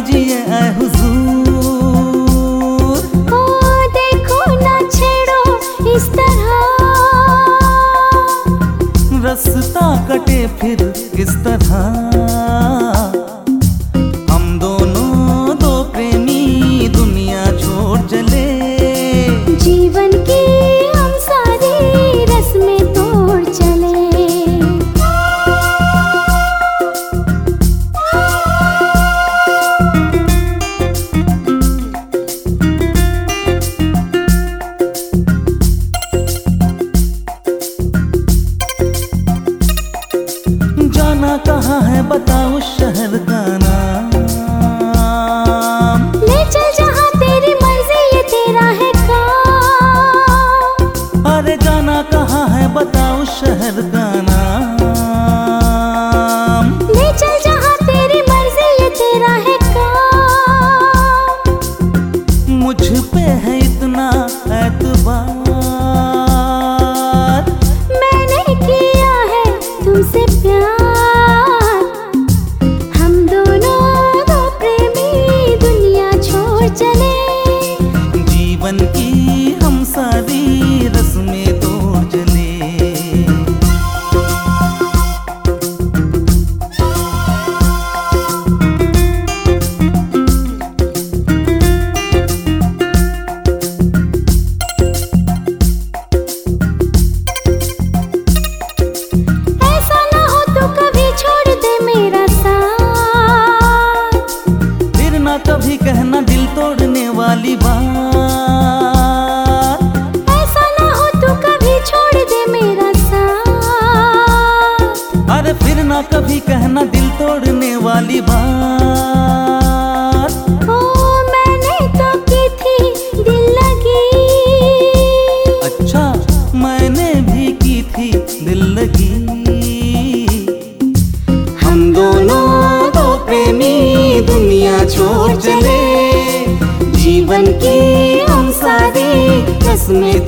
लीजिए ऐ हुजूर। ओ देखो ना छेड़ो इस तरह। रास्ता कटे फिर किस तरह। कहाँ है बताओ शहर का नाम? चल जहाँ तेरी मर्ज़ी ये तेरा है काम। अरे जाना कहाँ है बताओ शहर का नाम की हम शादी इसमें